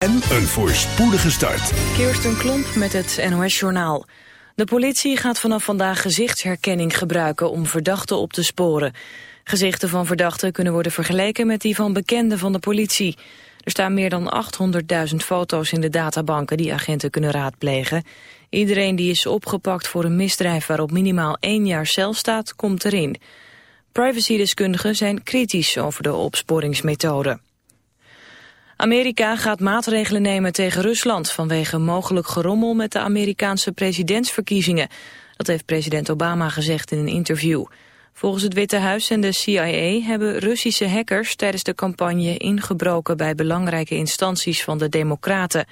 En een voorspoedige start. Kirsten Klomp met het NOS-journaal. De politie gaat vanaf vandaag gezichtsherkenning gebruiken om verdachten op te sporen. Gezichten van verdachten kunnen worden vergeleken met die van bekenden van de politie. Er staan meer dan 800.000 foto's in de databanken die agenten kunnen raadplegen. Iedereen die is opgepakt voor een misdrijf waarop minimaal één jaar cel staat, komt erin. Privacydeskundigen zijn kritisch over de opsporingsmethode. Amerika gaat maatregelen nemen tegen Rusland vanwege mogelijk gerommel met de Amerikaanse presidentsverkiezingen. Dat heeft president Obama gezegd in een interview. Volgens het Witte Huis en de CIA hebben Russische hackers tijdens de campagne ingebroken bij belangrijke instanties van de Democraten.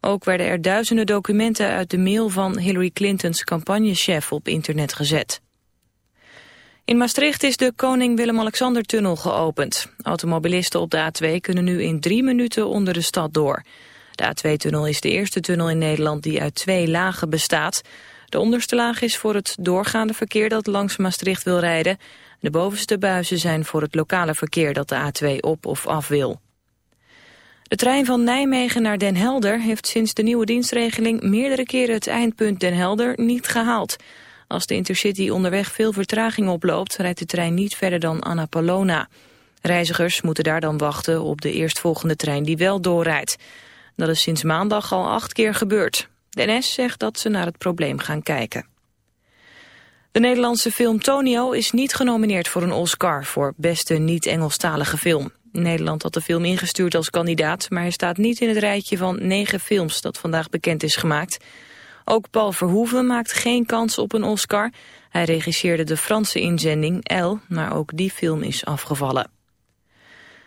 Ook werden er duizenden documenten uit de mail van Hillary Clintons campagnechef op internet gezet. In Maastricht is de Koning Willem-Alexander-tunnel geopend. Automobilisten op de A2 kunnen nu in drie minuten onder de stad door. De A2-tunnel is de eerste tunnel in Nederland die uit twee lagen bestaat. De onderste laag is voor het doorgaande verkeer dat langs Maastricht wil rijden. De bovenste buizen zijn voor het lokale verkeer dat de A2 op of af wil. De trein van Nijmegen naar Den Helder heeft sinds de nieuwe dienstregeling meerdere keren het eindpunt Den Helder niet gehaald. Als de Intercity onderweg veel vertraging oploopt, rijdt de trein niet verder dan Annapolona. Reizigers moeten daar dan wachten op de eerstvolgende trein die wel doorrijdt. Dat is sinds maandag al acht keer gebeurd. De NS zegt dat ze naar het probleem gaan kijken. De Nederlandse film Tonio is niet genomineerd voor een Oscar voor beste niet-Engelstalige film. Nederland had de film ingestuurd als kandidaat, maar hij staat niet in het rijtje van negen films dat vandaag bekend is gemaakt. Ook Paul Verhoeven maakt geen kans op een Oscar. Hij regisseerde de Franse inzending El, maar ook die film is afgevallen.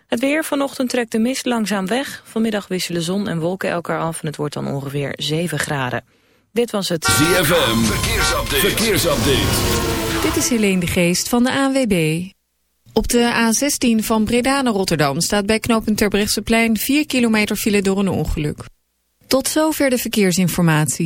Het weer, vanochtend trekt de mist langzaam weg. Vanmiddag wisselen zon en wolken elkaar af en het wordt dan ongeveer 7 graden. Dit was het ZFM, verkeersupdate. verkeersupdate. Dit is Helene de Geest van de ANWB. Op de A16 van Breda naar Rotterdam staat bij knooppunt Terbrechtseplein 4 kilometer file door een ongeluk. Tot zover de verkeersinformatie.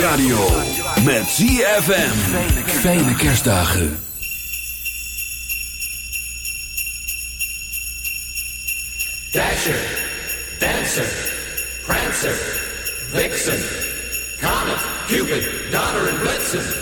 radio. Met ZFM. Fijne kerstdagen. Dasher. Dancer. Prancer. Vixen. Comet. Cupid. Donner en Blitzen.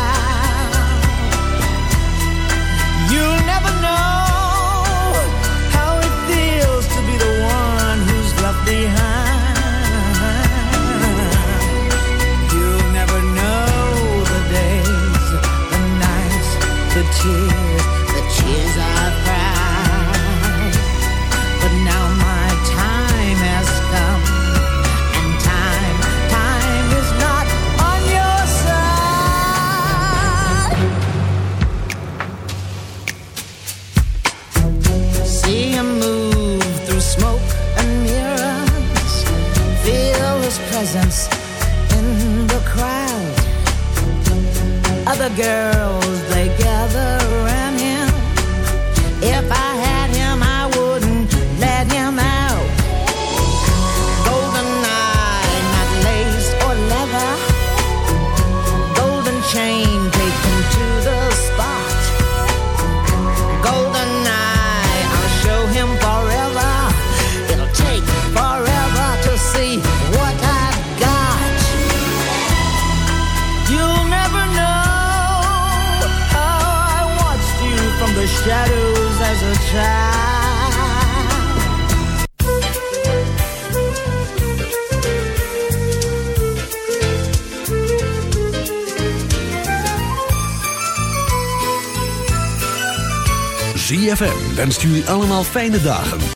girl. FM wenst jullie allemaal fijne dagen.